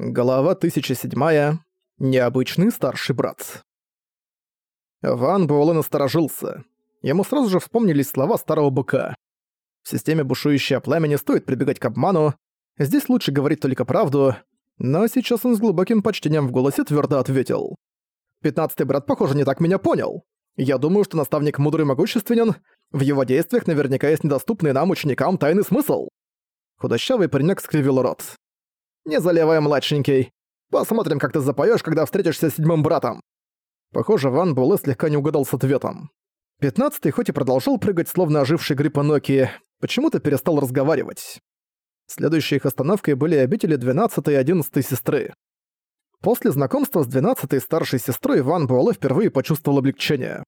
Глава 1007. Необычный старший брат. Ван Буэлэ насторожился. Ему сразу же вспомнились слова старого быка. В системе бушующее пламя не стоит прибегать к обману, здесь лучше говорить только правду, но сейчас он с глубоким почтением в голосе твердо ответил. «Пятнадцатый брат, похоже, не так меня понял. Я думаю, что наставник мудрый и могущественен, в его действиях наверняка есть недоступный нам, ученикам, тайный смысл». Худощавый паренек скривил рот. Не заливай, младшенький. Посмотрим, как ты запоёшь, когда встретишься с седьмым братом». Похоже, Ван Буэлэ слегка не угадал с ответом. Пятнадцатый хоть и продолжал прыгать, словно оживший гриб Аноки, почему-то перестал разговаривать. Следующей их остановкой были обители двенадцатой и одиннадцатой сестры. После знакомства с двенадцатой старшей сестрой Ван Буэлэ впервые почувствовал облегчение.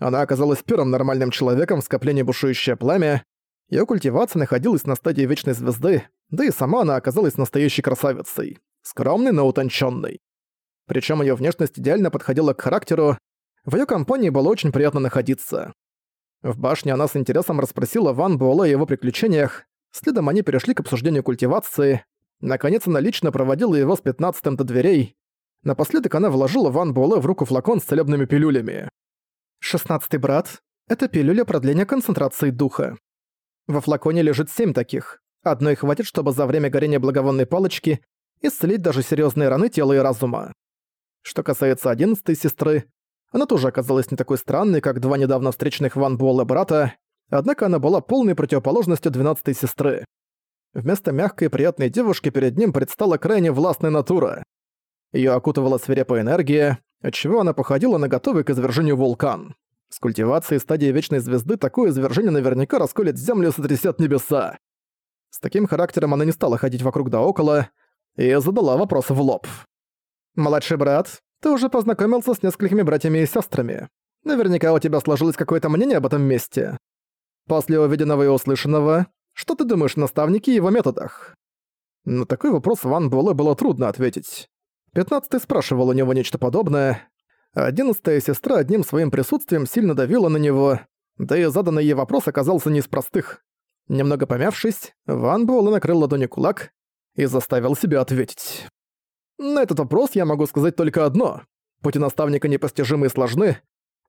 Она оказалась первым нормальным человеком в скоплении бушующее пламя, Её культивация находилась на стадии Вечной Звезды, да и сама она оказалась настоящей красавицей. Скромной, но утонченной. Причем ее внешность идеально подходила к характеру, в ее компании было очень приятно находиться. В башне она с интересом расспросила Ван Буэлэ о его приключениях, следом они перешли к обсуждению культивации, наконец она лично проводила его с пятнадцатым до дверей, напоследок она вложила Ван Буэлэ в руку флакон с целебными пилюлями. «Шестнадцатый брат — это пилюля продления концентрации духа. Во флаконе лежит семь таких. Одной хватит, чтобы за время горения благовонной палочки исцелить даже серьезные раны тела и разума. Что касается одиннадцатой сестры, она тоже оказалась не такой странной, как два недавно встреченных Ван Буэлла брата, однако она была полной противоположностью двенадцатой сестры. Вместо мягкой и приятной девушки перед ним предстала крайне властная натура. Её окутывала свирепая энергия, отчего она походила на готовый к извержению вулкан. С культивацией стадии Вечной Звезды такое извержение наверняка расколет землю и сотрясет небеса. С таким характером она не стала ходить вокруг да около и задала вопрос в лоб. «Младший брат, ты уже познакомился с несколькими братьями и сестрами. Наверняка у тебя сложилось какое-то мнение об этом месте. После увиденного и услышанного, что ты думаешь о наставнике и его методах?» На такой вопрос Ван Буэлэ было трудно ответить. Пятнадцатый спрашивал у него нечто подобное. Одиннадцатая сестра одним своим присутствием сильно давила на него, да и заданный ей вопрос оказался не из простых. Немного помявшись, Ван Буэлэ накрыл ладони кулак и заставил себя ответить. На этот вопрос я могу сказать только одно. Пути наставника непостижимы и сложны.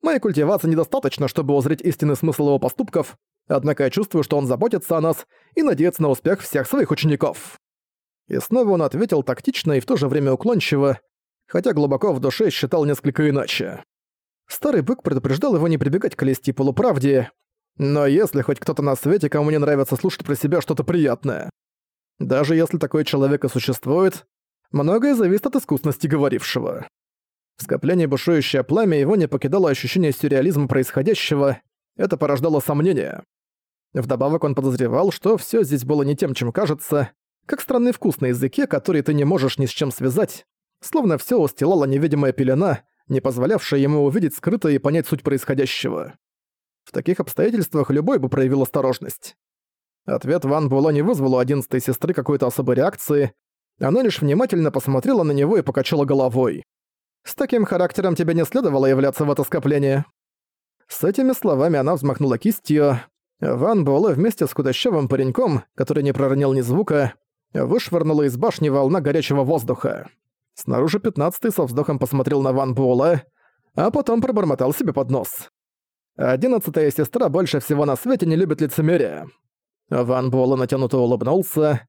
Моей культивации недостаточно, чтобы узреть истинный смысл его поступков, однако я чувствую, что он заботится о нас и надеется на успех всех своих учеников. И снова он ответил тактично и в то же время уклончиво, хотя глубоко в душе считал несколько иначе. Старый бык предупреждал его не прибегать к лести полуправде, но если хоть кто-то на свете, кому не нравится слушать про себя что-то приятное. Даже если такой человек и существует, многое зависит от искусности говорившего. В скоплении бушующее пламя его не покидало ощущение сюрреализма происходящего, это порождало сомнения. Вдобавок он подозревал, что всё здесь было не тем, чем кажется, как странный вкус на языке, который ты не можешь ни с чем связать, словно всё устилала невидимая пелена, не позволявшая ему увидеть скрытое и понять суть происходящего. В таких обстоятельствах любой бы проявил осторожность. Ответ Ван Була не вызвал у одиннадцатой сестры какой-то особой реакции, она лишь внимательно посмотрела на него и покачала головой. «С таким характером тебе не следовало являться в это скопление». С этими словами она взмахнула кистью. Ван Буэлэ вместе с худощавым пареньком, который не проронил ни звука, вышвырнула из башни волна горячего воздуха. Снаружи пятнадцатый со вздохом посмотрел на Ван Буэлэ, а потом пробормотал себе под нос. Одиннадцатая сестра больше всего на свете не любит лицемерие. Ван Буэлэ натянуто улыбнулся.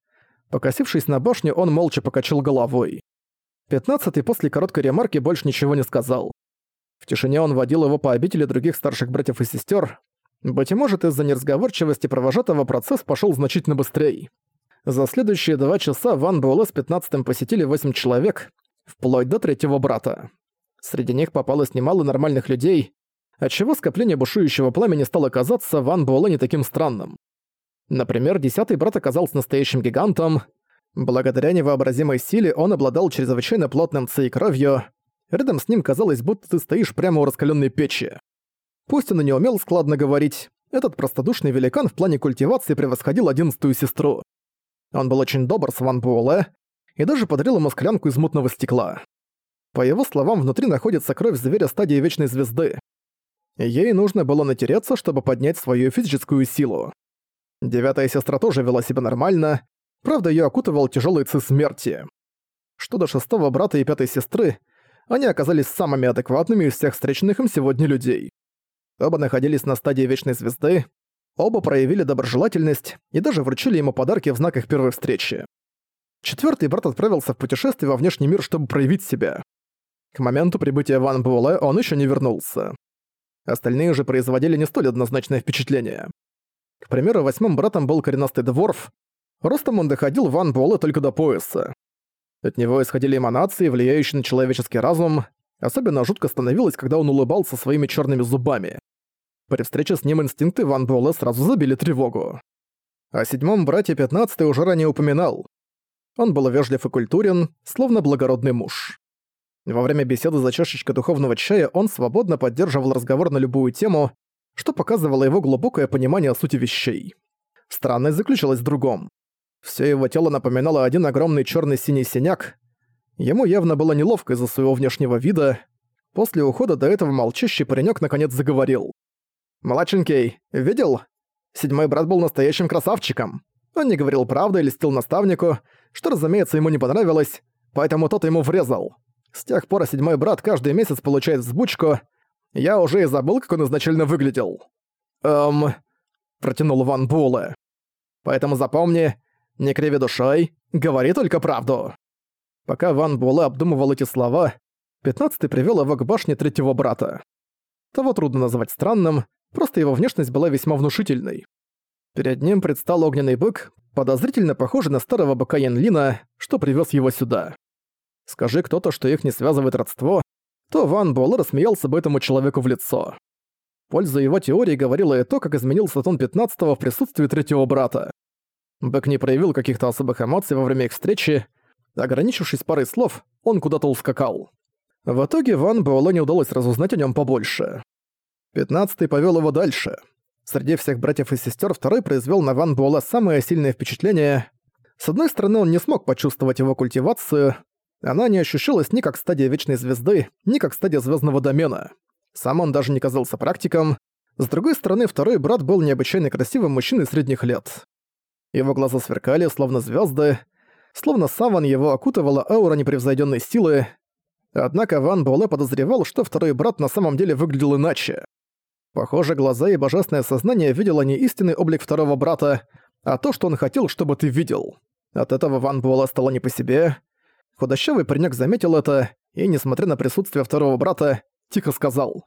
Покосившись на башню, он молча покачал головой. Пятнадцатый после короткой ремарки больше ничего не сказал. В тишине он водил его по обители других старших братьев и сестер. Быть может, из-за неразговорчивости провожатого процесс пошел значительно быстрее. За следующие два часа Ван Буэлэ с пятнадцатым посетили восемь человек, вплоть до третьего брата. Среди них попалось немало нормальных людей, отчего скопление бушующего пламени стало казаться Ван Буэлэ не таким странным. Например, десятый брат оказался настоящим гигантом. Благодаря невообразимой силе он обладал чрезвычайно плотным ци и кровью. Рядом с ним казалось, будто ты стоишь прямо у раскаленной печи. Пусть он и не умел складно говорить, этот простодушный великан в плане культивации превосходил одиннадцатую сестру. Он был очень добр с Ван Буэлэ и даже подарил ему склянку из мутного стекла. По его словам, внутри находится кровь зверя стадии Вечной Звезды. Ей нужно было натереться, чтобы поднять свою физическую силу. Девятая сестра тоже вела себя нормально, правда, ее окутывал тяжелый ци смерти. что до шестого брата и пятой сестры, они оказались самыми адекватными из всех встреченных им сегодня людей. Оба находились на стадии Вечной Звезды, оба проявили доброжелательность и даже вручили ему подарки в знак их первой встречи. Четвертый брат отправился в путешествие во внешний мир, чтобы проявить себя. К моменту прибытия Ван Буэлэ он еще не вернулся. Остальные же производили не столь однозначное впечатление. К примеру, восьмым братом был коренастый дворф. Ростом он доходил Ван Буэлэ только до пояса. От него исходили эманации, влияющие на человеческий разум. Особенно жутко становилось, когда он улыбался своими черными зубами. При встрече с ним инстинкты Ван Буэлэ сразу забили тревогу. О седьмом брате пятнадцатый уже ранее упоминал. Он был вежлив и культурен, словно благородный муж. Во время беседы за чашечкой духовного чая он свободно поддерживал разговор на любую тему, что показывало его глубокое понимание сути вещей. Странность заключалась в другом. Всё его тело напоминало один огромный чёрный синий синяк. Ему явно было неловко из-за своего внешнего вида. После ухода до этого молчащий паренёк наконец заговорил. «Младшенький, видел? Седьмой брат был настоящим красавчиком. Он не говорил правды или льстил наставнику, что, разумеется, ему не понравилось, поэтому тот ему врезал. С тех пор седьмой брат каждый месяц получает взбучку. Я уже и забыл, как он изначально выглядел. «Эм...» — протянул Ван Буэлэ. «Поэтому запомни, не криви душой, говори только правду». Пока Ван Буэлэ обдумывал эти слова, пятнадцатый привёл его к башне третьего брата. Того трудно назвать странным, просто его внешность была весьма внушительной. Перед ним предстал огненный бык, подозрительно похожий на старого быка Янлина, что привез его сюда. Скажи кто-то, что их не связывает родство, то Ван Буэлэ рассмеялся бы этому человеку в лицо. Польза его теории говорила и то, как изменился тон 15 в присутствии третьего брата. Бэк не проявил каких-то особых эмоций во время их встречи. Ограничившись парой слов, он куда-то ускакал. В итоге Ван Буэлэ не удалось разузнать о нем побольше. Пятнадцатый повел его дальше. Среди всех братьев и сестер второй произвел на Ван Буэлэ самое сильное впечатление. С одной стороны, он не смог почувствовать его культивацию, она не ощущалась ни как стадия Вечной Звезды, ни как стадия Звездного Домена. Сам он даже не казался практиком. С другой стороны, второй брат был необычайно красивым мужчиной средних лет. Его глаза сверкали, словно звезды, словно саван его окутывала аура непревзойденной силы. Однако Ван Буэлэ подозревал, что второй брат на самом деле выглядел иначе. Похоже, глаза и божественное сознание видело не истинный облик второго брата, а то, что он хотел, чтобы ты видел. От этого Ван Буэлла стало не по себе. Худощавый паренёк заметил это и, несмотря на присутствие второго брата, тихо сказал.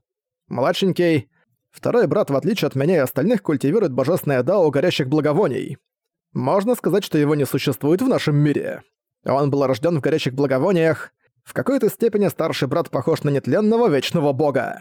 «Младшенький, второй брат, в отличие от меня и остальных, культивирует божественное дао горящих благовоний. Можно сказать, что его не существует в нашем мире. Он был рожден в горящих благовониях. В какой-то степени старший брат похож на нетленного вечного бога».